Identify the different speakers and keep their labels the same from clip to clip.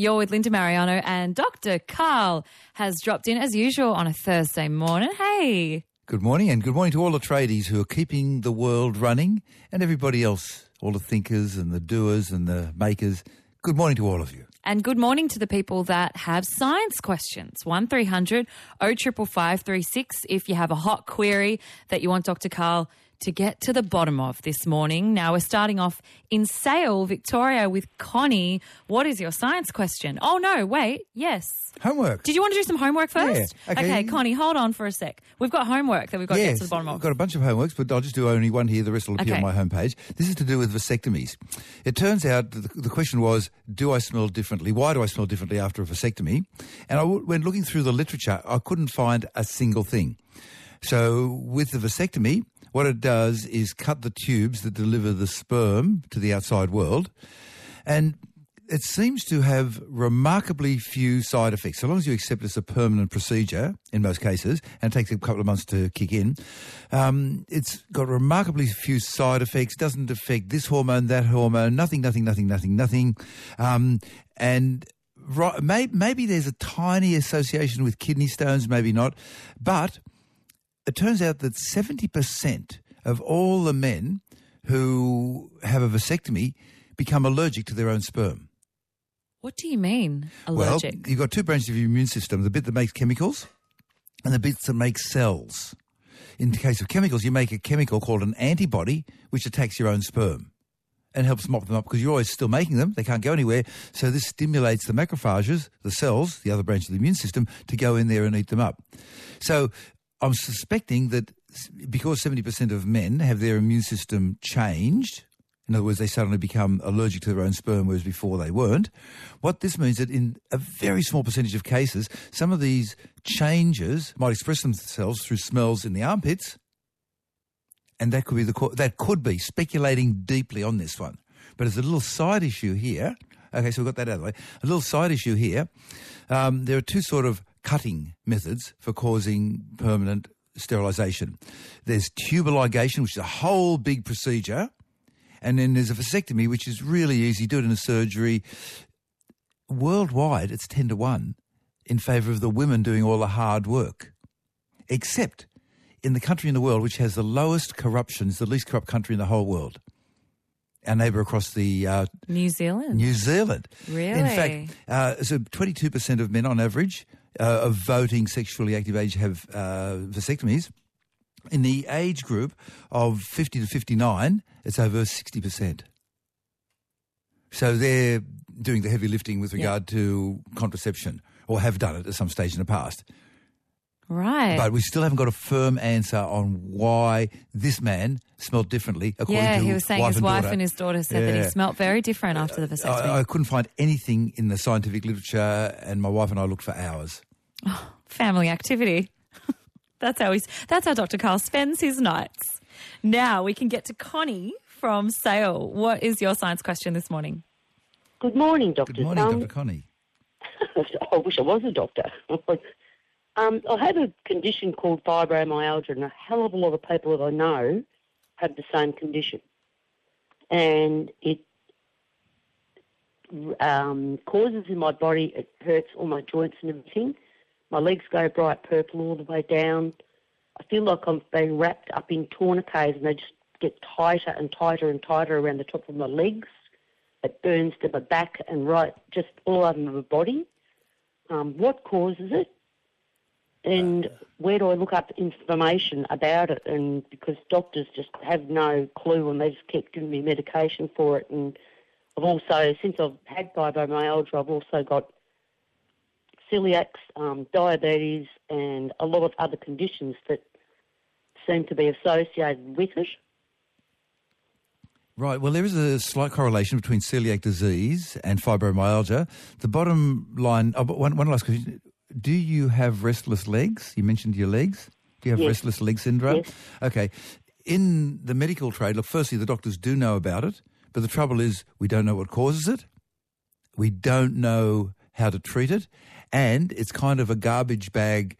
Speaker 1: You're with Linda Marigliano and Dr. Karl has dropped in as usual on a Thursday morning. Hey.
Speaker 2: Good morning, and good morning to all the tradies who are keeping the world running and everybody else, all the thinkers and the doers and the makers. Good morning to all of you.
Speaker 1: And good morning to the people that have science questions. 1300 055536 if you have a hot query that you want Dr. Karl to get to the bottom of this morning. Now we're starting off in Sale, Victoria with Connie. What is your science question? Oh no, wait, yes.
Speaker 2: Homework.
Speaker 1: Did you want to do some homework first?
Speaker 2: Yeah, okay.
Speaker 1: Connie, hold on for a sec. We've got homework that we've got to get to the bottom of.
Speaker 2: I've got a bunch of homeworks, but I'll just do only one here. The rest will appear
Speaker 1: Okay.
Speaker 2: on my homepage. This is to do with vasectomies. It turns out that the, the question was, do I smell differently? Why do I smell differently after a vasectomy? And I, when looking through the literature, I couldn't find a single thing. So with the vasectomy, what it does is cut the tubes that deliver the sperm to the outside world. And it seems to have remarkably few side effects. So long as you accept it's a permanent procedure, in most cases, and it takes a couple of months to kick in, um, it's got remarkably few side effects, doesn't affect this hormone, that hormone, nothing, nothing, nothing, nothing, nothing. Um, and right, may, maybe there's a tiny association with kidney stones, maybe not. But it turns out that 70% of all the men who have a vasectomy become allergic to their own sperm.
Speaker 1: What do you mean, allergic?
Speaker 2: Well, you've got two branches of your immune system, the bit that makes chemicals and the bits that make cells. In the case of chemicals, you make a chemical called an antibody, which attacks your own sperm and helps mop them up because you're always still making them. They can't go anywhere. So this stimulates the macrophages, the cells, the other branch of the immune system, to go in there and eat them up. So I'm suspecting that because 70% of men have their immune system changed, in other words, they suddenly become allergic to their own sperm, whereas before they weren't. What this means that in a very small percentage of cases, some of these changes might express themselves through smells in the armpits, and that could be the that could be speculating deeply on this one. But as a little side issue here, okay, so we've got that out of the way. A little side issue here. Um, there are two sort of cutting methods for causing permanent sterilisation. There's tubal ligation, which is a whole big procedure, and then there's a vasectomy, which is really easy. Do it in a surgery. Worldwide, it's ten to one in favour of the women doing all the hard work, except in the country in the world which has the lowest corruption, is the least corrupt country in the whole world. Our neighbour across the uh,
Speaker 1: New Zealand.
Speaker 2: New Zealand.
Speaker 1: Really?
Speaker 2: In fact, uh, so 22% of men on average uh, of voting sexually active age have uh, vasectomies. In the age group of 50 to 59, it's over 60%. So they're doing the heavy lifting with regard to contraception, or have done it at some stage in the past.
Speaker 1: Right.
Speaker 2: But we still haven't got a firm answer on why this man smelled differently, according
Speaker 1: yeah,
Speaker 2: to
Speaker 1: he was saying
Speaker 2: wife
Speaker 1: his
Speaker 2: and
Speaker 1: wife
Speaker 2: daughter.
Speaker 1: and his daughter said that he smelt very different after the vasectomy.
Speaker 2: I, I couldn't find anything in the scientific literature, and my wife and I looked for hours.
Speaker 1: Family activity. that's how he's. That's how Dr. Karl spends his nights. Now we can get to Connie from Sale. What is your science question this morning?
Speaker 3: Good morning, Doctor.
Speaker 2: Good morning,
Speaker 3: um,
Speaker 2: Dr. Connie.
Speaker 3: I wish I was a doctor. um, I have a condition called fibromyalgia, and a hell of a lot of people that I know have the same condition. And it um, causes in my body, it hurts all my joints and everything. My legs go bright purple all the way down. I feel like I'm being wrapped up in tourniquets, and they just get tighter and tighter and tighter around the top of my legs. It burns to my back and right, just all over my body. Um, what causes it? And where do I look up information about it? And because doctors just have no clue and they just keep giving me medication for it. And I've also, since I've had fibromyalgia, I've also got celiac, um, diabetes, and a lot of other conditions that seem to be associated with it.
Speaker 2: Right, well, there is a slight correlation between celiac disease and fibromyalgia. The bottom line, oh, one, one last question. Do you have restless legs? You mentioned your legs. Do you have
Speaker 3: Yes.
Speaker 2: restless leg syndrome?
Speaker 3: Yes.
Speaker 2: Okay. In the medical trade, look, firstly, the doctors do know about it, but the trouble is we don't know what causes it. We don't know how to treat it. And it's kind of a garbage bag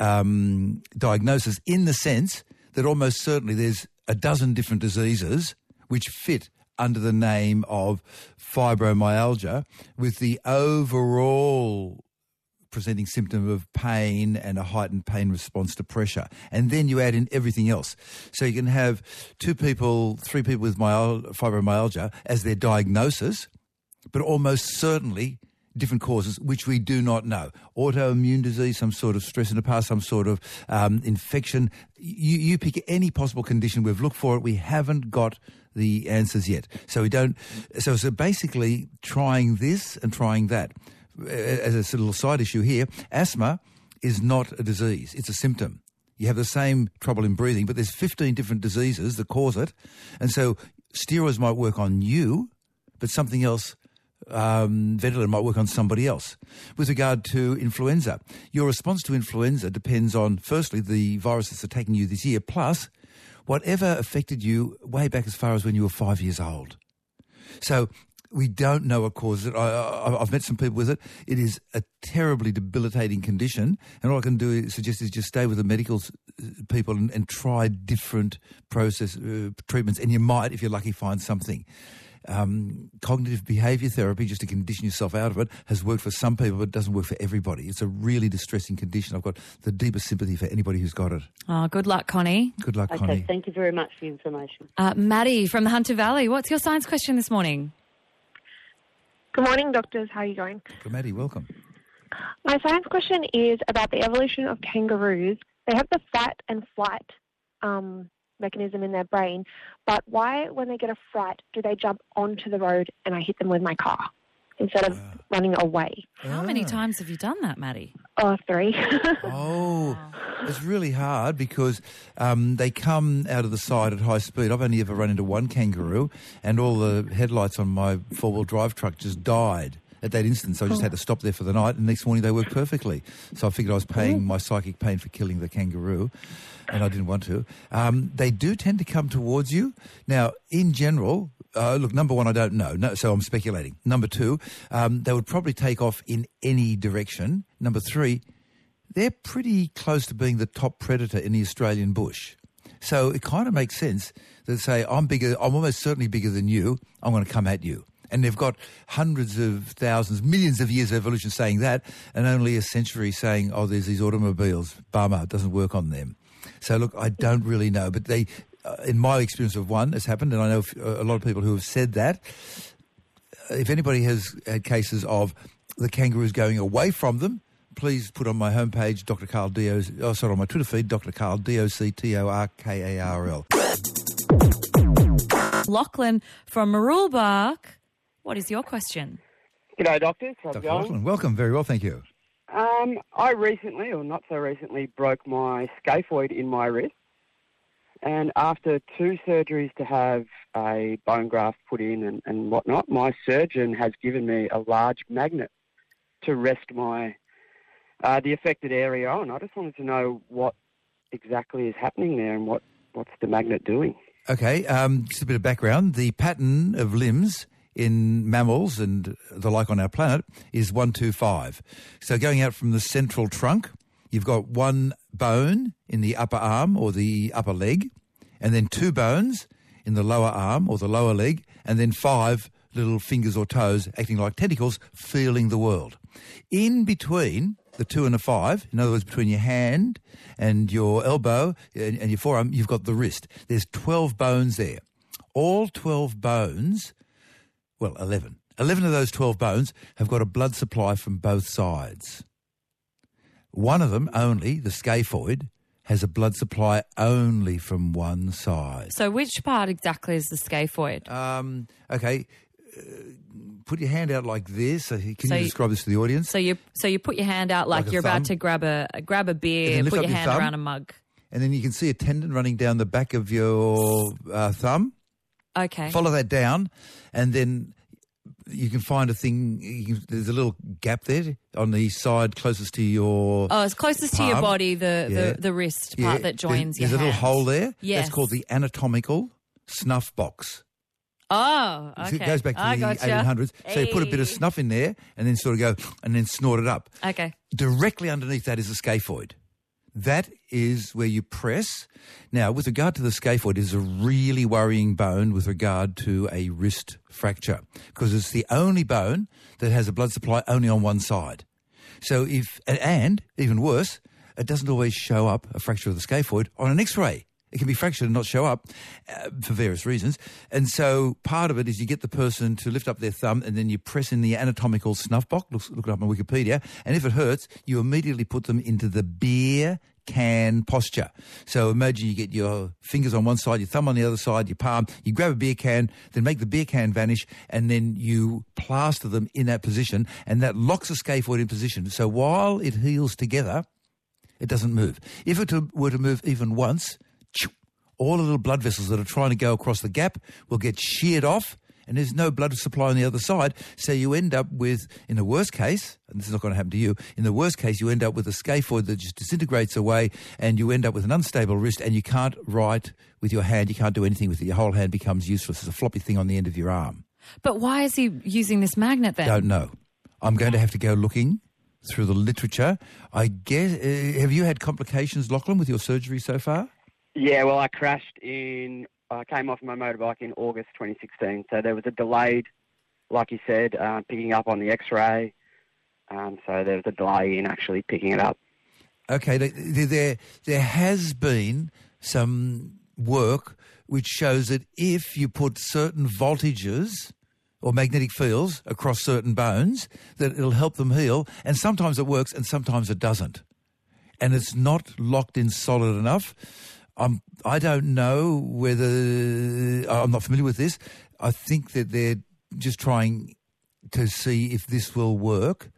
Speaker 2: um, diagnosis in the sense that almost certainly there's a dozen different diseases which fit under the name of fibromyalgia with the overall presenting symptom of pain and a heightened pain response to pressure. And then you add in everything else. So you can have two people, three people with fibromyalgia as their diagnosis, but almost certainly different causes which we do not know. Autoimmune disease, some sort of stress in the past, some sort of um, infection. You, you pick any possible condition. We've looked for it. We haven't got the answers yet. So we don't. So, so basically trying this and trying that. As a little side issue here, asthma is not a disease. It's a symptom. You have the same trouble in breathing, but there's 15 different diseases that cause it. And so steroids might work on you, but something else um, Ventolin might work on somebody else. With regard to influenza, your response to influenza depends on, firstly, the virus that's attacking you this year, plus whatever affected you way back as far as when you were five years old. So we don't know what causes it. I, have met some people with it. It is a terribly debilitating condition, and all I can do is suggest is just stay with the medical people and, and try different process uh, treatments, and you might, if you're lucky, find something um, cognitive behavior therapy, just to condition yourself out of it, has worked for some people, but it doesn't work for everybody. It's a really distressing condition. I've got the deepest sympathy for anybody who's got it.
Speaker 1: Oh, good luck, Connie.
Speaker 2: Good luck,
Speaker 3: okay,
Speaker 2: Connie.
Speaker 3: thank you very much for the information.
Speaker 1: Uh, Maddie from the Hunter Valley, what's your science question this morning?
Speaker 4: Good morning, doctors. How are you going?
Speaker 2: Good, Maddie, welcome.
Speaker 4: My science question is about the evolution of kangaroos. They have the fight and flight um, mechanism in their brain. But why, when they get a fright, do they jump onto the road and I hit them with my car instead of
Speaker 2: Ah.
Speaker 4: running away?
Speaker 1: How many times have you done that, Maddie?
Speaker 4: Oh, three.
Speaker 2: Oh, it's really hard because um, they come out of the side at high speed. I've only ever run into one kangaroo, and all the headlights on my four-wheel drive truck just died at that instant. So I just had to stop there for the night, and next morning they worked perfectly. So I figured I was paying my psychic pain for killing the kangaroo, and I didn't want to. Um, they do tend to come towards you. Now, in general, uh, look, number one, I don't know, no, so I'm speculating. Number two, um, they would probably take off in any direction. Number three, they're pretty close to being the top predator in the Australian bush. So it kind of makes sense that say, I'm bigger, I'm almost certainly bigger than you, I'm going to come at you. And they've got hundreds of thousands, millions of years of evolution saying that, and only a century saying, oh, there's these automobiles, bummer, it doesn't work on them. So look, I don't really know, but they, uh, in my experience of one, has happened, and I know a lot of people who have said that. If anybody has had cases of the kangaroos going away from them, please put on my homepage, Dr. Karl D-O, oh, sorry, on my Twitter feed, Dr. Karl, D-O-C-T-O-R-K-A-R-L.
Speaker 1: Lachlan from Marulbark, what is your question?
Speaker 5: G'day, doctors. How's it
Speaker 2: Dr.
Speaker 5: going?
Speaker 2: Welcome. Very well, thank you.
Speaker 5: Um, I recently, or not so recently, broke my scaphoid in my wrist. And after two surgeries to have a bone graft put in and, and whatnot, my surgeon has given me a large magnet to rest my uh, the affected area on. I just wanted to know what exactly is happening there and what, what's the magnet doing.
Speaker 2: Okay, um, just a bit of background. The pattern of limbs in mammals and the like on our planet is 125. So going out from the central trunk, you've got one bone in the upper arm or the upper leg, and then two bones in the lower arm or the lower leg, and then five little fingers or toes acting like tentacles, feeling the world. In between the two and the five, in other words, between your hand and your elbow and, and your forearm, you've got the wrist. There's 12 bones there. All 12 bones, well, 11. 11 of those 12 bones have got a blood supply from both sides. One of them only, the scaphoid, has a blood supply only from one side.
Speaker 1: So, which part exactly is the scaphoid?
Speaker 2: Um, okay, uh, put your hand out like this. Can
Speaker 1: So
Speaker 2: you
Speaker 1: you-
Speaker 2: describe this to the audience?
Speaker 1: So you so you put your hand out like,
Speaker 2: Like
Speaker 1: you're
Speaker 2: thumb?
Speaker 1: about to grab a grab a beer,
Speaker 2: lift
Speaker 1: put your
Speaker 2: your
Speaker 1: hand
Speaker 2: thumb.
Speaker 1: around a mug.
Speaker 2: and then you can see a tendon running down the back of your uh, thumb.
Speaker 1: Okay.
Speaker 2: Follow that down, and then you can find a thing. Can, there's a little gap there on the side closest to your.
Speaker 1: Oh, it's closest to your body, the,
Speaker 2: Yeah.
Speaker 1: the, the wrist
Speaker 2: Yeah,
Speaker 1: part that joins
Speaker 2: there's,
Speaker 1: your
Speaker 2: There's a little hole there.
Speaker 1: Yes.
Speaker 2: That's called the anatomical snuff box.
Speaker 1: Oh,
Speaker 2: So
Speaker 1: okay.
Speaker 2: It goes back to
Speaker 1: I
Speaker 2: the
Speaker 1: gotcha.
Speaker 2: 1800s. So you put a bit of snuff in there, and then sort of go, and then snort it up.
Speaker 1: Okay.
Speaker 2: Directly underneath that is a scaphoid. That is where you press. Now, with regard to the scaphoid, is a really worrying bone with regard to a wrist fracture because it's the only bone that has a blood supply only on one side. So if, and even worse, it doesn't always show up, a fracture of the scaphoid, on an x-ray. It can be fractured and not show up uh, for various reasons. And so part of it is you get the person to lift up their thumb and then you press in the anatomical snuff box, look, look it up on Wikipedia, and if it hurts, you immediately put them into the beer can posture. So imagine you get your fingers on one side, your thumb on the other side, your palm, you grab a beer can, then make the beer can vanish, and then you plaster them in that position, and that locks the scaphoid in position. So while it heals together, it doesn't move. If it were to move even once, all the little blood vessels that are trying to go across the gap will get sheared off and there's no blood supply on the other side. So you end up with, in the worst case, and this is not going to happen to you, in the worst case, you end up with a scaphoid that just disintegrates away and you end up with an unstable wrist and you can't write with your hand, you can't do anything with it. Your whole hand becomes useless. It's a floppy thing on the end of your arm.
Speaker 1: But why is he using this magnet then?
Speaker 2: Don't know. I'm going to have to go looking through the literature. I guess, uh, have you had complications, Lachlan, with your surgery so far?
Speaker 5: Yeah, well, I crashed in. I came off my motorbike in August 2016, so there was a delayed, like you said, uh, picking up on the X-ray. Um, so there was a delay in actually picking it up.
Speaker 2: Okay, there there has been some work which shows that if you put certain voltages or magnetic fields across certain bones, that it'll help them heal. And sometimes it works and sometimes it doesn't. And it's not locked in solid enough. I'm, I don't know whether... I'm not familiar with this. I think that they're just trying to see if this will work.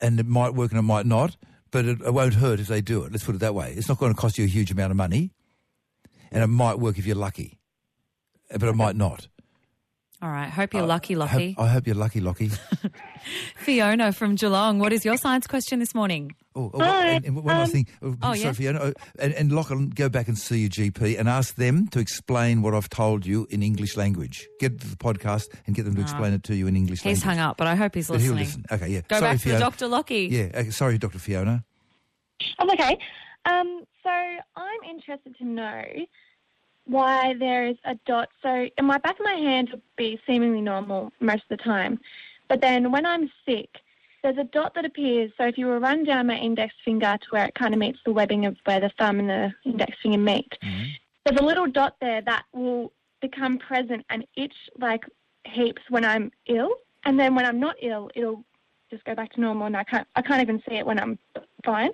Speaker 2: And it might work and it might not. But it, it won't hurt if they do it. Let's put it that way. It's not going to cost you a huge amount of money. And it might work if you're lucky. But it might not.
Speaker 1: All right. Hope you're uh, lucky, Lockie.
Speaker 2: I hope, I hope you're lucky, Lockie.
Speaker 1: Fiona from Geelong, what is your science question this morning?
Speaker 2: Oh, oh and, and one um, last thing. Oh,
Speaker 1: oh
Speaker 2: sorry, yeah. Fiona. Oh, and, and Lachlan, go back and see your GP and ask them to explain what I've told you in English language. Get to the podcast and get them to explain it to you in English
Speaker 1: he's
Speaker 2: language.
Speaker 1: He's hung up, but I hope he's
Speaker 2: but
Speaker 1: listening.
Speaker 2: Listen. Okay, yeah.
Speaker 1: Go
Speaker 2: sorry,
Speaker 1: back
Speaker 2: Fiona.
Speaker 1: to Dr. Lockie.
Speaker 2: Yeah, okay, sorry, Dr. Fiona.
Speaker 4: I'm okay. Um, so I'm interested to know why there is a dot. So in my back of my hand would be seemingly normal most of the time, but then when I'm sick, there's a dot that appears. So if you were run down my index finger to where it kind of meets the webbing of where the thumb and the index finger meet,
Speaker 2: mm-hmm.
Speaker 4: there's a little dot there that will become present and itch like heaps when I'm ill, and then when I'm not ill, it'll just go back to normal, and I can't I can't even see it when I'm fine.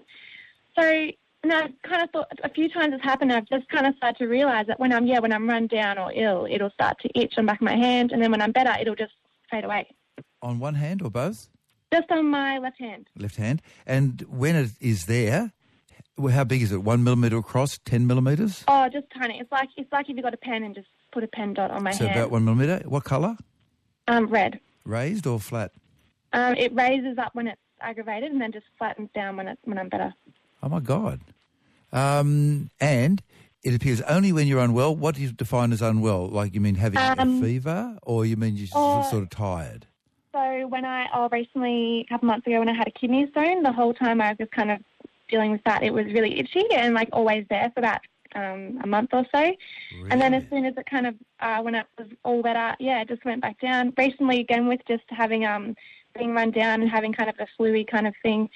Speaker 4: So and I kind of thought a few times it's happened. I've just kind of started to realise that when I'm yeah when I'm run down or ill, it'll start to itch on the back of my hand, and then when I'm better, it'll just fade away.
Speaker 2: On one hand or both?
Speaker 4: Just on my left hand.
Speaker 2: Left hand. And when it is there, how big is it? One millimetre across, ten millimetres?
Speaker 4: Oh, just tiny. It's like it's like if you got a pen and just put a pen dot on my
Speaker 2: so
Speaker 4: hand.
Speaker 2: So about one millimetre. What colour?
Speaker 4: Um, red.
Speaker 2: Raised or flat?
Speaker 4: Um, it raises up when it's aggravated and then just flattens down when it when I'm better.
Speaker 2: Oh my god! Um, and it appears only when you're unwell. What do you define as unwell? Like you mean having um, a fever, or you mean you're uh, sort of tired?
Speaker 4: So when I, oh, recently, a couple months ago, when I had a kidney stone, the whole time I was just kind of dealing with that, it was really itchy and like always there for about um, a month or so.
Speaker 2: Really?
Speaker 4: And then as soon as it kind of, uh, when it was all better, yeah, it just went back down. Recently, again, with just having, um, being run down and having kind of a fluey kind of thing,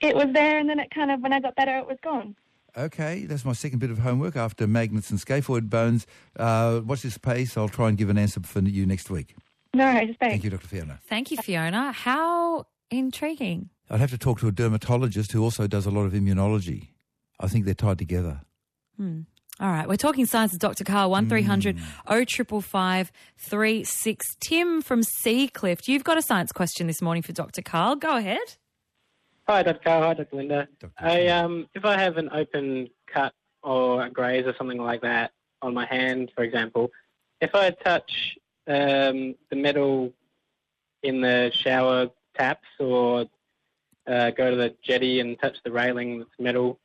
Speaker 4: it was there and then it kind of, when I got better, it was gone.
Speaker 2: Okay, that's my second bit of homework after magnets and scaphoid bones. Uh, watch this pace. I'll try and give an answer for you next week.
Speaker 4: No, thanks.
Speaker 2: Thank you, Dr. Fiona.
Speaker 1: Thank you, Fiona. How intriguing.
Speaker 2: I'd have to talk to a dermatologist who also does a lot of immunology. I think they're tied together.
Speaker 1: Hmm. All right, we're talking science with Dr. Karl, 1300 mm. 36. Tim from Seacliff, you've got a science question this morning for Dr. Karl. Go ahead.
Speaker 6: Hi, Dr. Karl. Hi, Dr. Linda. Dr. I, um, if I have an open cut or a graze or something like that on my hand, for example, if I touch um, the metal in the shower taps or uh, go to the jetty and touch the railing that's metal,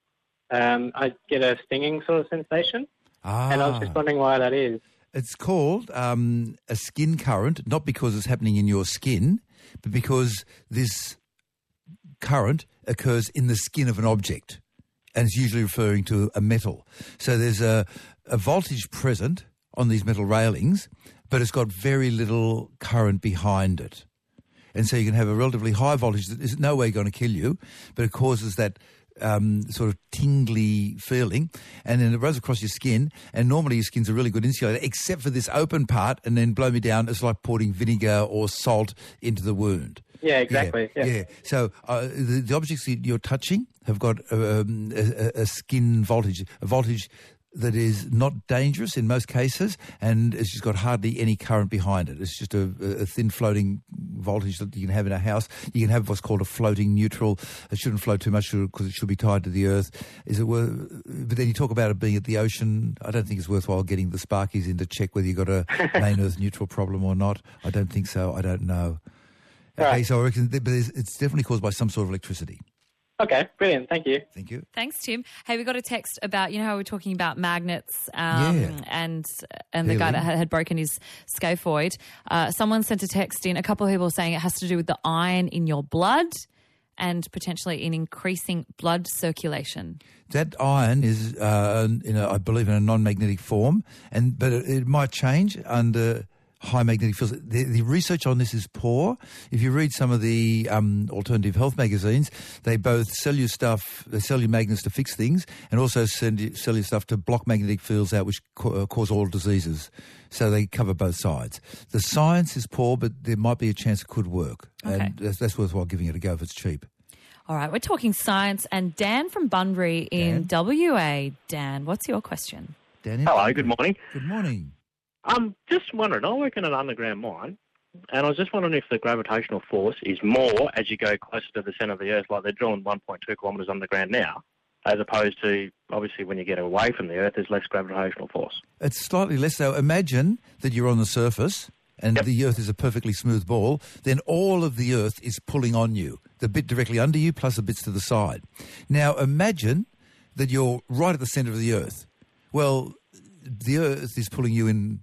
Speaker 6: um, I get a stinging sort of sensation.
Speaker 2: Ah.
Speaker 6: And I was just wondering why that is.
Speaker 2: It's called um, a skin current, not because it's happening in your skin, but because this current occurs in the skin of an object. and it's usually referring to a metal. So there's a, a voltage present on these metal railings, but it's got very little current behind it. And so you can have a relatively high voltage that is no way going to kill you, but it causes that um, sort of tingly feeling, and then it runs across your skin. And normally your skin's a really good insulator, except for this open part. And then blow me down, it's like pouring vinegar or salt into the wound.
Speaker 6: Yeah, exactly.
Speaker 2: Yeah.
Speaker 6: Yeah.
Speaker 2: yeah. So uh, the, the objects that you're touching have got um, a, a skin voltage, a voltage that is not dangerous in most cases, and it's just got hardly any current behind it. It's just a, a thin floating voltage that you can have in a house. You can have what's called a floating neutral. It shouldn't float too much because it should be tied to the earth. Is it worth? But then you talk about it being at the ocean. I don't think it's worthwhile getting the Sparkies in to check whether you've got a main earth neutral problem or not. I don't think so. I don't know. Okay,
Speaker 6: Right.
Speaker 2: so I reckon, but it's it's definitely caused by some sort of electricity.
Speaker 6: Okay, brilliant. Thank you.
Speaker 2: Thank you.
Speaker 1: Thanks, Tim. Hey, we got a text about you know how we are talking about magnets, um,
Speaker 2: Yeah.
Speaker 1: and and the guy that had, had broken his scaphoid. Uh, someone sent a text in. A couple of people saying it has to do with the iron in your blood, and potentially in increasing blood circulation.
Speaker 2: That iron is, uh, in a, I believe, in a non-magnetic form, and but it, it might change under high magnetic fields. The, the research on this is poor. If you read some of the um, alternative health magazines, they both sell you stuff, they sell you magnets to fix things, and also send you, sell you stuff to block magnetic fields out, which ca- uh, cause all diseases. So they cover both sides. The science is poor, but there might be a chance it could work,
Speaker 1: Okay.
Speaker 2: and that's, that's worthwhile giving it a go if it's cheap.
Speaker 1: All right, we're talking science, and Dan from Bunbury in WA. Dan, what's your question?
Speaker 2: Danny?
Speaker 7: Hello, good morning.
Speaker 2: Good morning.
Speaker 7: I'm just wondering, I work in an underground mine, and I was just wondering if the gravitational force is more as you go closer to the centre of the Earth, like they're drilling 1.2 kilometres underground now, as opposed to, obviously, when you get away from the Earth, there's less gravitational force.
Speaker 2: It's slightly less so. Imagine that you're on the surface and
Speaker 7: Yep.
Speaker 2: the Earth is a perfectly smooth ball, then all of the Earth is pulling on you, the bit directly under you plus the bits to the side. Now imagine that you're right at the centre of the Earth. Well, the Earth is pulling you in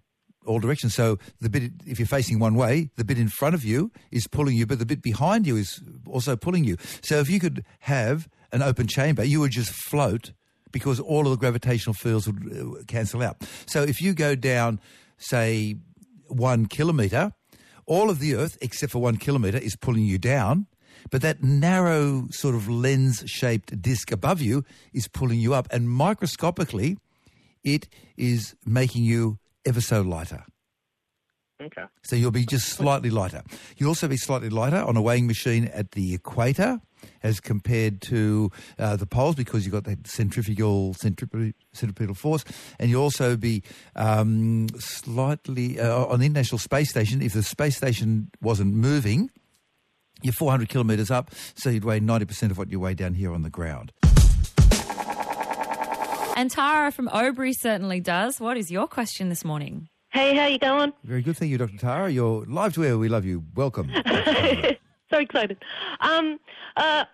Speaker 2: all directions. So the bit, if you're facing one way, the bit in front of you is pulling you, but the bit behind you is also pulling you. So if you could have an open chamber, you would just float because all of the gravitational fields would uh, cancel out. So if you go down, say, one kilometre, all of the Earth, except for one kilometre, is pulling you down. But that narrow sort of lens-shaped disc above you is pulling you up. And microscopically, it is making you ever so lighter.
Speaker 7: Okay.
Speaker 2: So you'll be just slightly lighter. You'll also be slightly lighter on a weighing machine at the equator as compared to uh, the poles because you've got that centrifugal centripetal, centripetal force. And you'll also be um, slightly uh, on the International Space Station. If the space station wasn't moving, you're 400 kilometres up, so you'd weigh 90% of what you weigh down here on the ground.
Speaker 1: And Tara from Albury certainly does. What is your question this morning?
Speaker 8: Hey, how you going?
Speaker 2: Very good. Thank you, Dr. Tara. You're live to air. We love you. Welcome.
Speaker 8: so excited. Um, uh,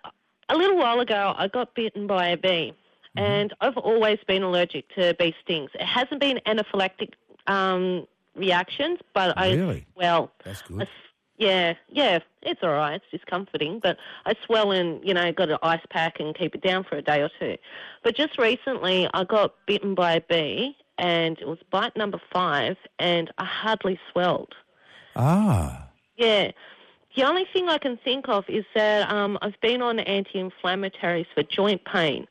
Speaker 8: a little while ago, I got bitten by a bee, and I've always been allergic to bee stings. It hasn't been anaphylactic um, reactions, but I
Speaker 2: Really?
Speaker 8: well,
Speaker 2: That's good.
Speaker 8: s- yeah, yeah, it's all right. It's discomforting, but I swell and you know got an ice pack and keep it down for a day or two. But just recently, I got bitten by a bee, and it was bite number five, and I hardly swelled.
Speaker 2: Ah.
Speaker 8: Yeah. The only thing I can think of is that um, I've been on anti-inflammatories for joint pain.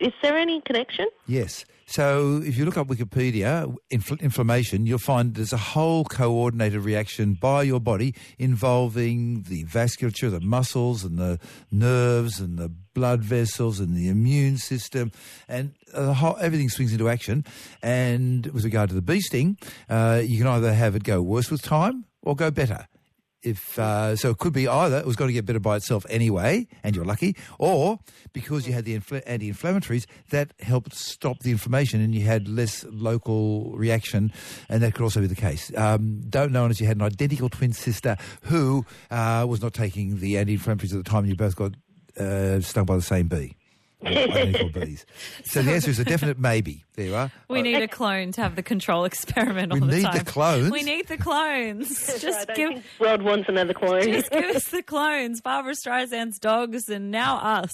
Speaker 8: Is there any connection?
Speaker 2: Yes. So if you look up Wikipedia, infl- inflammation, you'll find there's a whole coordinated reaction by your body involving the vasculature, the muscles and the nerves and the blood vessels and the immune system and whole, everything swings into action. And with regard to the bee sting, uh, you can either have it go worse with time or go better if uh, so it could be either it was going to get better by itself anyway and you're lucky or because you had the infl- anti-inflammatories that helped stop the inflammation and you had less local reaction and that could also be the case. Um, don't know unless you had an identical twin sister who uh, was not taking the anti-inflammatories at the time and you both got uh, stung by the same bee or identical bees so the answer is a definite maybe there you are
Speaker 1: We need a clone to have the control experiment
Speaker 2: We
Speaker 1: all the
Speaker 2: need the clones?
Speaker 1: We need the clones. Just
Speaker 8: don't
Speaker 1: give,
Speaker 8: think Rod wants another clone.
Speaker 1: just give us the clones. Barbra Streisand's dogs, and now us.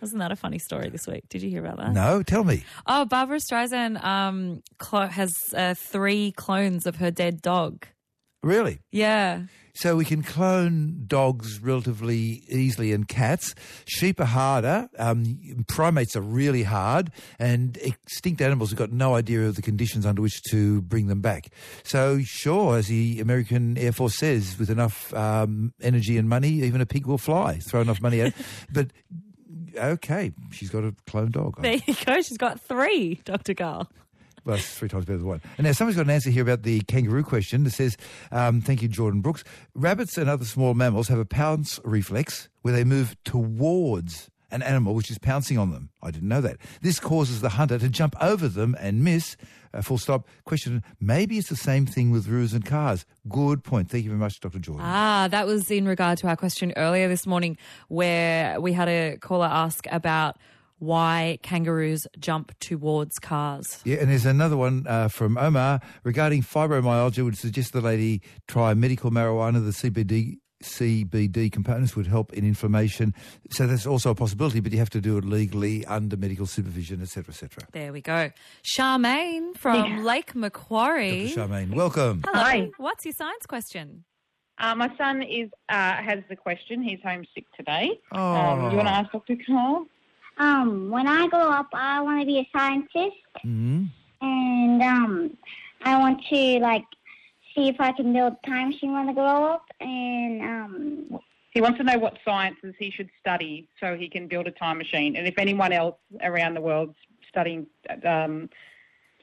Speaker 1: Wasn't that a funny story this week? Did you hear about that?
Speaker 2: No, tell me.
Speaker 1: Oh, Barbra Streisand um, has uh, three clones of her dead dog.
Speaker 2: Really?
Speaker 1: Yeah.
Speaker 2: So we can clone dogs relatively easily and cats. Sheep are harder. Um, primates are really hard. And extinct animals have got no idea of the conditions under which to bring them back. So sure, as the American Air Force says, with enough um, energy and money, even a pig will fly. Throw enough money at it. But okay, she's got a clone dog.
Speaker 1: There you go. She's got three, Dr. Karl.
Speaker 2: Well, it's three times better than one. And now someone's got an answer here about the kangaroo question It says, um, thank you, Jordan Brooks. Rabbits and other small mammals have a pounce reflex where they move towards an animal which is pouncing on them. I didn't know that. This causes the hunter to jump over them and miss. Uh, full stop. Question, maybe it's the same thing with roos and cars. Good point. Thank you very much, Dr. Jordan.
Speaker 1: Ah, that was in regard to our question earlier this morning where we had a caller ask about why kangaroos jump towards cars.
Speaker 2: Yeah, and there's another one uh, from Omar regarding fibromyalgia, would suggest the lady try medical marijuana, the CBD CBD components would help in inflammation. So that's also a possibility, but you have to do it legally under medical supervision, etc., etc.
Speaker 1: There we go. Charmaine from Lake Macquarie.
Speaker 2: Dr. Charmaine, welcome.
Speaker 1: Hello.
Speaker 9: Hi.
Speaker 1: What's your science question?
Speaker 9: Uh, my son is uh, has the question. He's homesick today.
Speaker 2: Oh.
Speaker 9: Um, do you want to ask Dr. Karl?
Speaker 10: Um, when I grow up, I want to be a scientist,
Speaker 2: hmm
Speaker 10: and um, I want to like see if I can build a time machine when I grow up, and um,
Speaker 9: He wants to know what sciences he should study so he can build a time machine, and if anyone else around the world's studying um,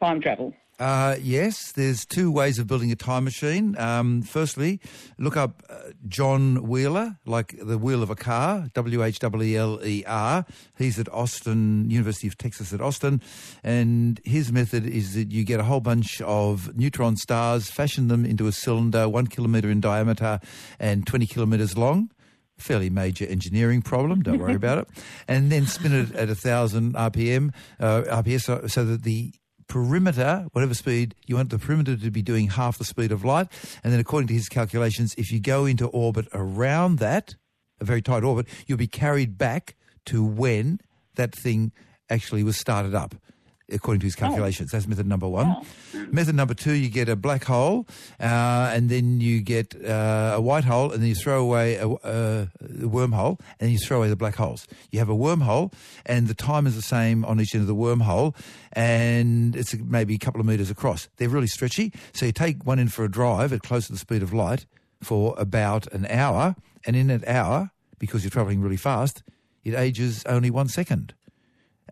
Speaker 9: time travel.
Speaker 2: Uh, yes, there's two ways of building a time machine. Um, firstly, look up uh, John Wheeler, like the wheel of a car, W-H-E-L-E-R. He's at Austin, University of Texas at Austin. And his method is that you get a whole bunch of neutron stars, fashion them into a cylinder, one kilometre in diameter and 20 kilometres long fairly major engineering problem. Don't worry about it. And then spin it at a thousand RPM, uh, RPS, so, so that the perimeter, whatever speed you want the perimeter to be doing half the speed of light. And then, according to his calculations, if you go into orbit around that, a very tight orbit, you'll be carried back to when that thing actually was started up. According to his calculations, that's method number one. Method number two, you get a black hole, uh, and then you get uh, a white hole, and then you throw away a, a, a wormhole, and then you throw away the black holes. You have a wormhole, and the time is the same on each end of the wormhole, and it's maybe a couple of meters across. They're really stretchy, so you take one in for a drive at close to the speed of light for about an hour, and in that hour, because you're traveling really fast, it ages only one second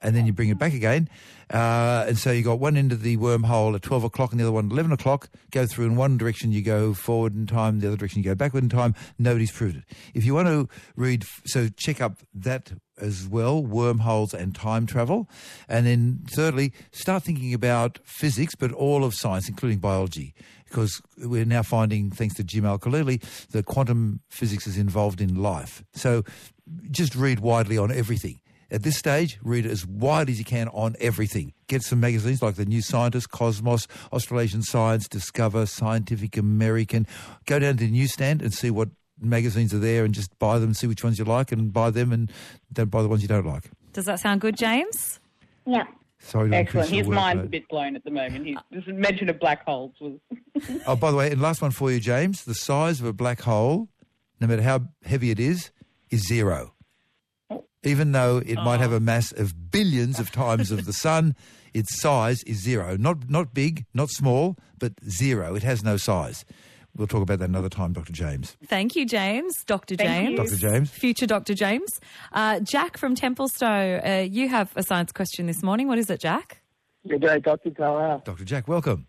Speaker 2: and then you bring it back again. Uh, and so you got one end of the wormhole at 12 o'clock and the other one at 11 o'clock. Go through in one direction, you go forward in time, the other direction, you go backward in time. Nobody's proved it. If you want to read, so check up that as well, wormholes and time travel. And then thirdly, start thinking about physics, but all of science, including biology. Because we're now finding, thanks to Jim Al-Khalili, that quantum physics is involved in life. So just read widely on everything. At this stage, read it as wide as you can on everything. Get some magazines like The New Scientist, Cosmos, Australasian Science, Discover, Scientific American. Go down to the newsstand and see what magazines are there and just buy them, and see which ones you like and buy them and don't buy the ones you don't like.
Speaker 1: Does that sound good, James?
Speaker 10: yeah.
Speaker 2: Sorry to
Speaker 9: Excellent.
Speaker 2: increase your
Speaker 9: His mind's a bit blown at the moment. He's, this mention of black holes was.
Speaker 2: Oh, by the way, and last one for you, James. The size of a black hole, no matter how heavy it is, is zero. Even though it might have a mass of billions of times of the sun, its size is zero. Not not big, not small, but zero. It has no size. We'll talk about that another time, Dr. James.
Speaker 1: Thank you, James. Dr.
Speaker 9: Thank
Speaker 1: James.
Speaker 9: you.
Speaker 2: Dr. James.
Speaker 1: Future Dr. James. Uh, Jack from Templestowe, uh, you have a science question this morning. What is it, Jack?
Speaker 11: Good day, Dr. Carlisle.
Speaker 2: Dr. Jack, welcome.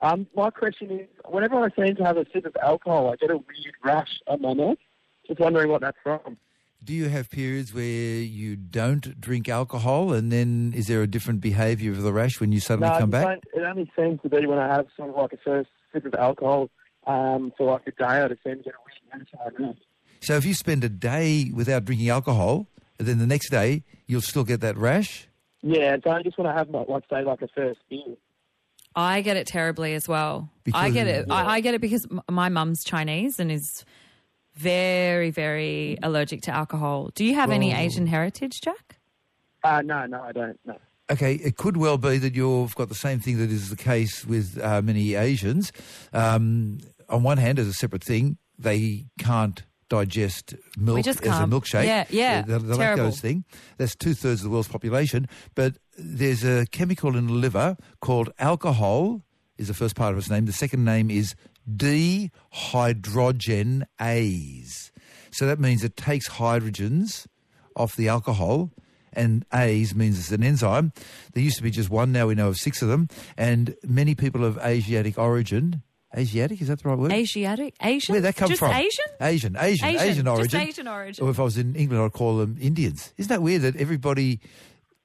Speaker 11: Um, my question is, whenever I seem to have a sip of alcohol, I get a weird rash on my neck. Just wondering what that's from.
Speaker 2: Do you have periods where you don't drink alcohol and then is there a different behaviour of the rash when you suddenly
Speaker 11: no,
Speaker 2: come back?
Speaker 11: don't- it only seems to be when I have sort of like a first sip of alcohol um, for like a day, I just seem to get a weird rash on.
Speaker 2: So if you spend a day without drinking alcohol, and then the next day you'll still get that rash?
Speaker 11: Yeah, so I just want to have like, like say like a first beer.
Speaker 1: I get it terribly as well. I get it. I, I get it because my mum's Chinese and is very, very allergic to alcohol. Do you have any. Asian heritage, Jack?
Speaker 11: Uh, no, no, I don't. No.
Speaker 2: Okay, it could well be that you've got the same thing that is the case with uh, many Asians. Um, on one hand, as a separate thing, they can't digest milk
Speaker 1: just
Speaker 2: as a milkshake.
Speaker 1: Yeah, yeah,
Speaker 2: The, the
Speaker 1: terrible.
Speaker 2: lactose thing. That's two-thirds of the world's population. But there's a chemical in the liver called alcohol, is the first part of its name. The second name is dehydrogenase. So that means it takes hydrogens off the alcohol, and A's means it's an enzyme. There used to be just one, now we know of six of them, and many people of Asiatic origin. Asiatic, is that the right word?
Speaker 1: Asiatic? Asian?
Speaker 2: Where'd that come
Speaker 1: Just
Speaker 2: from?
Speaker 1: Asian?
Speaker 2: Asian, Asian,
Speaker 1: Asian,
Speaker 2: Asian origin.
Speaker 1: Asian origin.
Speaker 2: Or if I was in England, I'd call them Indians. Isn't that weird that everybody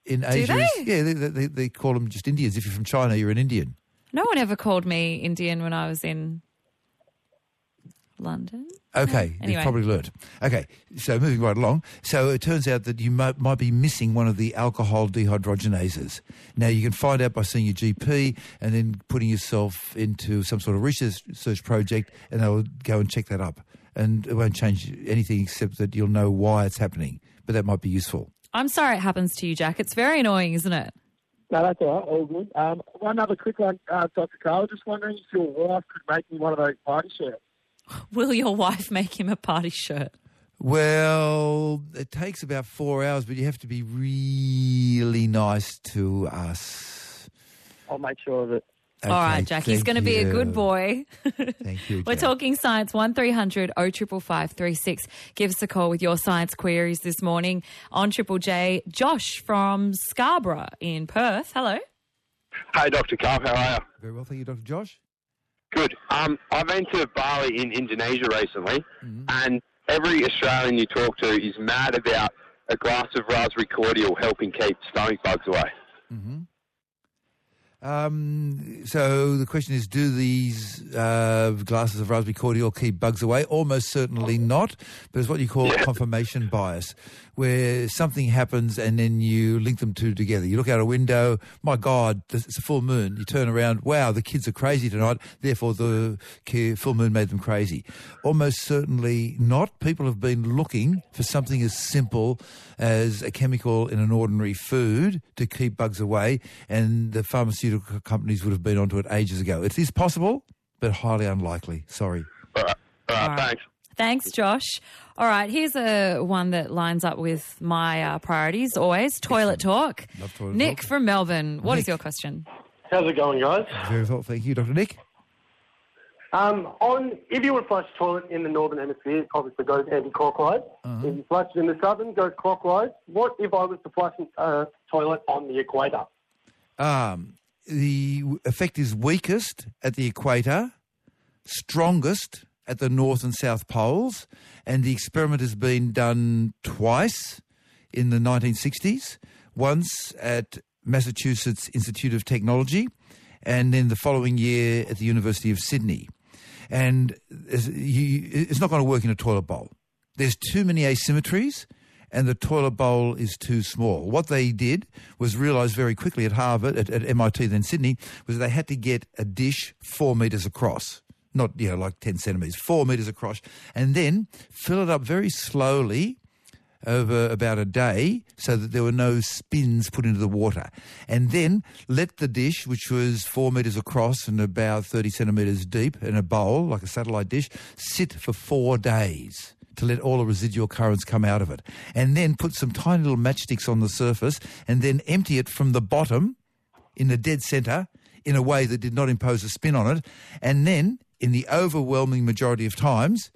Speaker 2: in Asia
Speaker 1: they?
Speaker 2: is... Yeah, they, they, they call them just Indians. If you're from China, you're an Indian.
Speaker 1: No one ever called me Indian when I was in London.
Speaker 2: Okay,
Speaker 1: Anyway.
Speaker 2: you've probably learnt. Okay, so moving right along. So it turns out that you might, might be missing one of the alcohol dehydrogenases. Now, you can find out by seeing your GP and then putting yourself into some sort of research research project, and they'll go and check that up. And it won't change anything except that you'll know why it's happening. But that might be useful.
Speaker 1: I'm sorry it happens to you, Jack. It's very annoying, isn't it?
Speaker 11: No, that's all right. All good. Um, one other quick one, uh, Dr. Karl. Just wondering if your wife could make me one of those party shirts.
Speaker 1: Will your wife make him a party shirt?
Speaker 2: Well, it takes about four hours, but you have to be really nice to us.
Speaker 11: I'll make sure of it.
Speaker 1: All right,
Speaker 2: Okay,
Speaker 1: Jack. He's going to be a good boy.
Speaker 2: Thank you.
Speaker 1: We're talking science. One 0555 Give us a call with your science queries this morning on Triple J. Josh from Scarborough in Perth. Hello.
Speaker 12: Hey, Dr. Karl, how are you?
Speaker 2: Very well, thank you, Dr. Josh.
Speaker 12: Good. Um, I've been to Bali in Indonesia recently,
Speaker 2: Mm-hmm.
Speaker 12: and every Australian you talk to is mad about a glass of raspberry cordial helping keep stomach bugs away.
Speaker 2: Um, so the question is, do these uh, glasses of raspberry cordial keep bugs away? Almost certainly not, but it's what you call confirmation bias, where something happens and then you link them two together. You look out a window, my God, it's a full moon. You turn around, wow, the kids are crazy tonight, therefore the full moon made them crazy. Almost certainly not. People have been looking for something as simple as a chemical in an ordinary food to keep bugs away, and the pharmaceutical companies would have been onto it ages ago. It is possible, but highly unlikely. Sorry.
Speaker 12: All right. All right,
Speaker 1: All right.
Speaker 12: thanks.
Speaker 1: Thanks, Josh. All right, here's a one that lines up with my uh, priorities always. Toilet talk.
Speaker 2: Love toilet
Speaker 1: Nick
Speaker 2: talk.
Speaker 1: from Melbourne. What is
Speaker 2: Nick.
Speaker 1: your question?
Speaker 13: How's it going, guys?
Speaker 2: Very well, thank you, Dr. Nick.
Speaker 13: Um, on if you would flush toilet in the northern hemisphere, it obviously goes anti-clockwise.
Speaker 2: Uh-huh.
Speaker 13: If you flush it in the southern, it goes clockwise. What if I was to flush a uh, toilet on the equator?
Speaker 2: Um, the effect is weakest at the equator, strongest at the north and south poles, and the experiment has been done twice in the 1960s, once at Massachusetts Institute of Technology, and then the following year at the University of Sydney. And it's not going to work in a toilet bowl. There's too many asymmetries, and the toilet bowl is too small. What they did was realise very quickly at Harvard, at, at MIT, then Sydney, was they had to get a dish four metres across. Not, you know, like 10 centimetres, four metres across, and then fill it up very slowly over about a day so that there were no spins put into the water. And then let the dish, which was four metres across and about 30 centimetres deep in a bowl, like a satellite dish, sit for four days to let all the residual currents come out of it. And then put some tiny little matchsticks on the surface and then empty it from the bottom in the dead centre in a way that did not impose a spin on it. And then, in the overwhelming majority of times,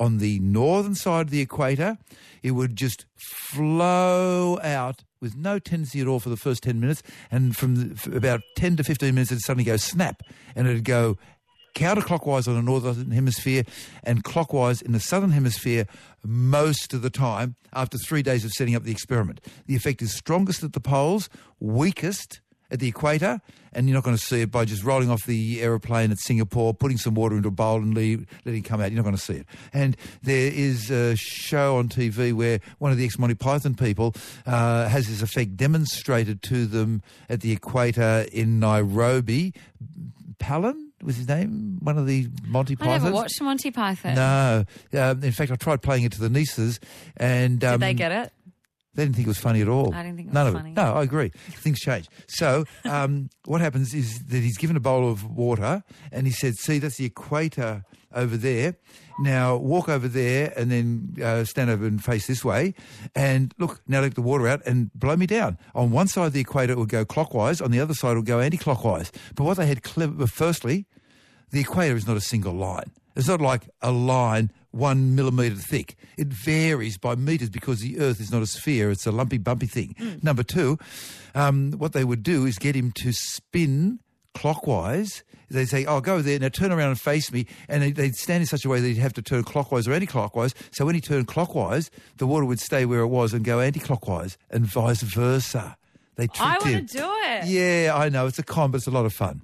Speaker 2: on the northern side of the equator, it would just flow out with no tendency at all for the first 10 minutes. And from about 10 to 15 minutes, it'd suddenly go snap and it'd go counterclockwise on the northern hemisphere and clockwise in the southern hemisphere most of the time after three days of setting up the experiment. The effect is strongest at the poles, weakest at the equator, and you're not going to see it by just rolling off the aeroplane at Singapore, putting some water into a bowl and leave, letting it come out. You're not going to see it. And there is a show on TV where one of the ex-Monty Python people uh, has this effect demonstrated to them at the equator in Nairobi. Palin was his name? One of the Monty
Speaker 1: Python?
Speaker 2: I
Speaker 1: never watched Monty Python.
Speaker 2: No. Um, in fact, I tried playing it to the nieces, and um,
Speaker 1: Did they get it?
Speaker 2: They didn't think it was funny at all.
Speaker 1: I didn't think it
Speaker 2: None
Speaker 1: was
Speaker 2: of
Speaker 1: funny.
Speaker 2: it. No, I agree. Things change. So um, what happens is that he's given a bowl of water and he said, see, that's the equator over there. Now walk over there and then uh, stand over and face this way. And look, now take the water out and blow me down. On one side of the equator it would go clockwise. On the other side it would go anti-clockwise. But what they had clever, firstly, the equator is not a single line. It's not like a line one millimetre thick. It varies by metres because the Earth is not a sphere. It's a lumpy, bumpy thing. Number two, um, what they would do is get him to spin clockwise. They'd say, oh, go there, now turn around and face me. And they- they'd stand in such a way that he'd have to turn clockwise or anti-clockwise. So when he turned clockwise, the water would stay where it was and go anti-clockwise and vice versa. They tricked
Speaker 1: I want to do it.
Speaker 2: Yeah, I know. It's a con, but it's a lot of fun.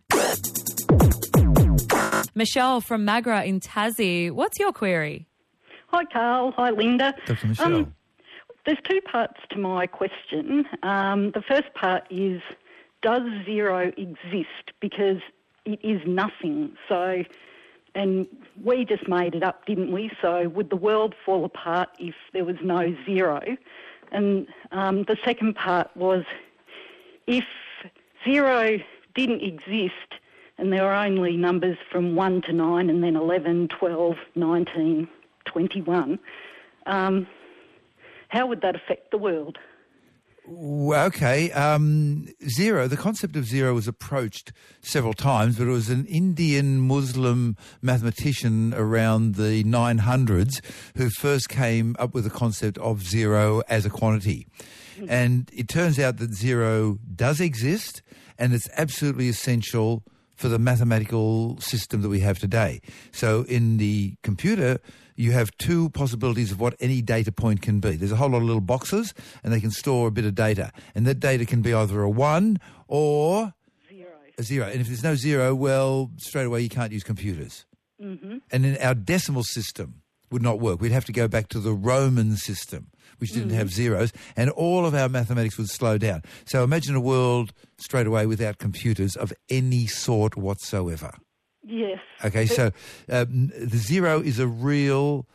Speaker 1: Michelle from Magra in Tassie. What's your query?
Speaker 14: Hi, Karl. Hi, Linda.
Speaker 2: Dr. Michelle.
Speaker 14: Um, there's two parts to my question. Um, the first part is Does zero exist? Because it is nothing. So, and we just made it up, didn't we? So, would the world fall apart if there was no zero? And um, the second part was if zero didn't exist and there are only numbers from 1 to 9 and then 11, 12, 19, 21, um, how would that affect the world?
Speaker 2: Okay. Um, zero, the concept of zero was approached several times, but it was an Indian Muslim mathematician around the 900s who first came up with the concept of zero as a quantity. And it turns out that zero does exist, and it's absolutely essential for the mathematical system that we have today. So in the computer, you have two possibilities of what any data point can be. There's a whole lot of little boxes, and they can store a bit of data. And that data can be either a 1 or a 0. And if there's no 0, well, straight away you can't use computers.
Speaker 14: Mm-hmm.
Speaker 2: And then our decimal system would not work. We'd have to go back to the Roman system, which didn't
Speaker 14: Mhm.
Speaker 2: have zeros, and all of our mathematics would slow down. So imagine a world straight away without computers of any sort whatsoever.
Speaker 14: Yes.
Speaker 2: Okay,
Speaker 14: But-
Speaker 2: so um, the zero is a real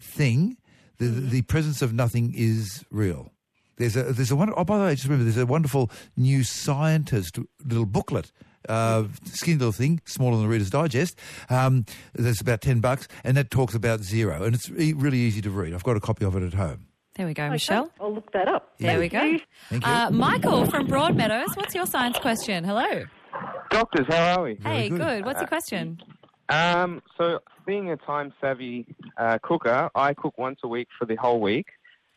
Speaker 2: thing. The, the presence of nothing is real. There's a there's a one. Oh, by the way, just remember, there's a wonderful new scientist little booklet. Uh, skinny little thing, smaller than the Reader's Digest. Um, that's about ten bucks, and that talks about zero, and it's e- really easy to read. I've got a copy of it at home.
Speaker 1: There we go,
Speaker 14: Okay,
Speaker 1: Michelle.
Speaker 14: I'll look that up.
Speaker 1: There we go.
Speaker 2: Thank you.
Speaker 1: Uh, Michael from Broadmeadows. What's your science question? Hello.
Speaker 15: Doctors, how are we?
Speaker 1: hey, good. What's your question?
Speaker 15: Um, so, being a time savvy uh, cooker, I cook once a week for the whole week.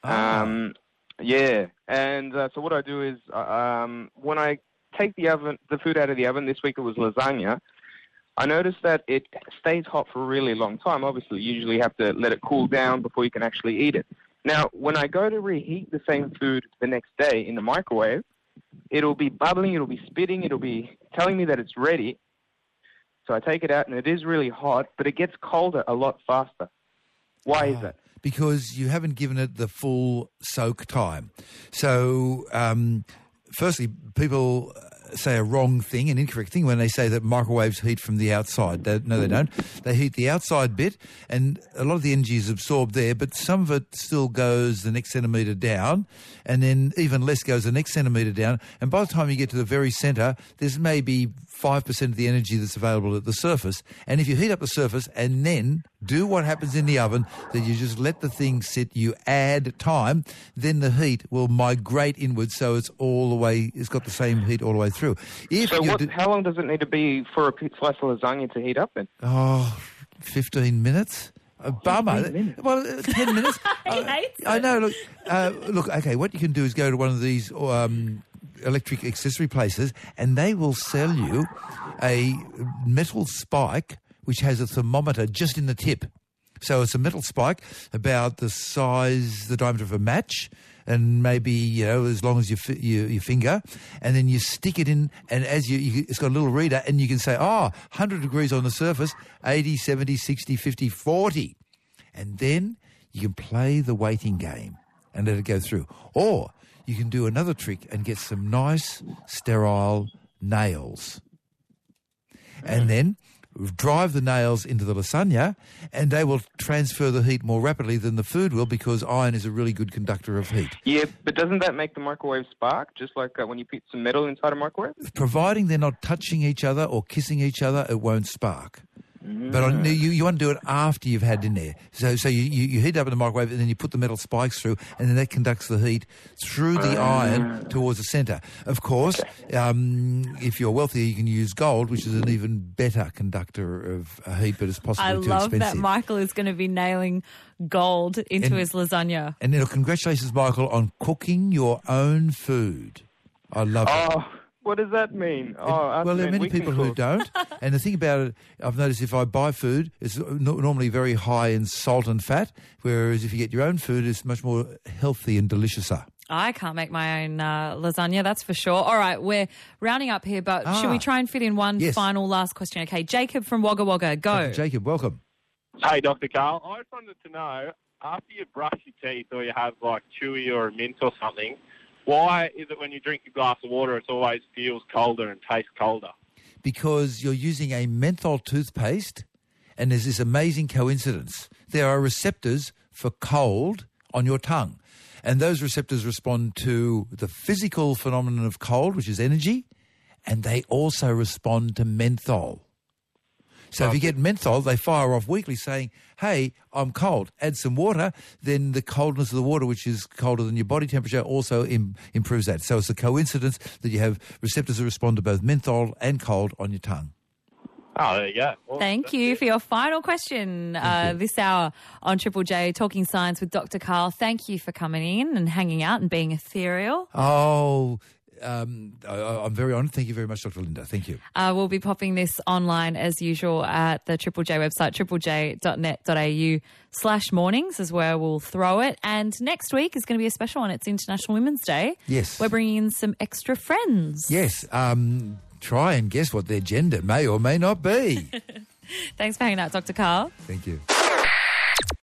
Speaker 15: Um, yeah, and uh, so what I do is uh, um, when I take the oven, the food out of the oven. This week it was lasagna. I noticed that it stays hot for a really long time. Obviously, you usually have to let it cool down before you can actually eat it. Now, when I go to reheat the same food the next day in the microwave, it'll be bubbling, it'll be spitting, it'll be telling me that it's ready. So I take it out, and it is really hot, but it gets colder a lot faster. Why is that?
Speaker 2: because you haven't given it the full soak time. So, um, firstly, people uh, say a wrong thing, an incorrect thing, when they say that microwaves heat from the outside. They, no, they don't. They heat the outside bit, and a lot of the energy is absorbed there, but some of it still goes the next centimetre down, and then even less goes the next centimetre down. And by the time you get to the very centre, there's maybe 5% of the energy that's available at the surface. And if you heat up the surface and then do what happens in the oven, that you just let the thing sit, you add time, then the heat will migrate inwards so it's all the way, it's got the same heat all the way through. If
Speaker 15: so, what, how long does it need to be for a slice of lasagna to heat up then?
Speaker 2: Oh, 15 minutes? A bummer.
Speaker 15: minutes.
Speaker 2: Well, uh, 10 minutes. I, I know. Look, uh, look, okay, what you can do is go to one of these um, electric accessory places and they will sell you a metal spike which has a thermometer just in the tip. So it's a metal spike about the size, the diameter of a match, and maybe you know as long as your your, your finger, and then you stick it in, and as you, you it's got a little reader, and you can say, ah, oh, 100 degrees on the surface, 80, 70, 60, 50, 40, and then you can play the waiting game and let it go through, or you can do another trick and get some nice sterile nails, and then drive the nails into the lasagna, and they will transfer the heat more rapidly than the food will because iron is a really good conductor of heat.
Speaker 15: Yeah, but doesn't that make the microwave spark, just like uh, when you put some metal inside a microwave?
Speaker 2: Providing they're not touching each other or kissing each other, it won't spark. But on, you, you want to do it after you've had in there. So so you, you, you heat up in the microwave and then you put the metal spikes through and then that conducts the heat through the iron towards the centre. Of course, um, if you're wealthier, you can use gold, which is an even better conductor of uh, heat, but it's possibly
Speaker 1: I
Speaker 2: too
Speaker 1: love that Michael is going to be nailing gold into
Speaker 2: And-
Speaker 1: his lasagna.
Speaker 2: And then congratulations, Michael, on cooking your own food. I love it.
Speaker 15: What does that mean? Oh,
Speaker 2: well, there are many
Speaker 15: we can
Speaker 2: people who don't. and the thing about it, I've noticed if I buy food, it's normally very high in salt and fat, whereas if you get your own food, it's much more healthy and deliciouser.
Speaker 1: I can't make my own uh, lasagna, that's for sure. All right, we're rounding up here, but should
Speaker 2: Ah.
Speaker 1: we try and fit in one
Speaker 2: Yes.
Speaker 1: final last question? Okay, Jacob from Wagga Wagga, go.
Speaker 2: Jacob, welcome.
Speaker 16: Hey, Dr. Karl. I just wanted to know, after you brush your teeth or you have like chewy or mint or something, why is it when you drink a glass of water, it always feels colder and tastes colder?
Speaker 2: Because you're using a menthol toothpaste, and there's this amazing coincidence. There are receptors for cold on your tongue. And those receptors respond to the physical phenomenon of cold, which is energy, and they also respond to menthol. So if you get menthol, they fire off weekly saying, hey, I'm cold, add some water, then the coldness of the water, which is colder than your body temperature, also Im- improves that. So it's a coincidence that you have receptors that respond to both menthol and cold on your tongue.
Speaker 16: Oh, there you go. Well,
Speaker 1: Thank you for your final question uh, this hour on Triple J, Talking Science with Dr. Karl. Thank you for coming in and hanging out and being ethereal.
Speaker 2: Oh, um, I, I'm very honoured. Thank you very much, Dr. Linda. Thank you.
Speaker 1: Uh, we'll be popping this online as usual at the Triple J website, triplej.net.au slash mornings is where we'll throw it. And next week is going to be a special one. It's International Women's Day.
Speaker 2: Yes.
Speaker 1: We're bringing in some extra friends.
Speaker 2: Yes. Um, try and guess what their gender may or may not be.
Speaker 1: Thanks for hanging out, Dr. Karl.
Speaker 2: Thank you.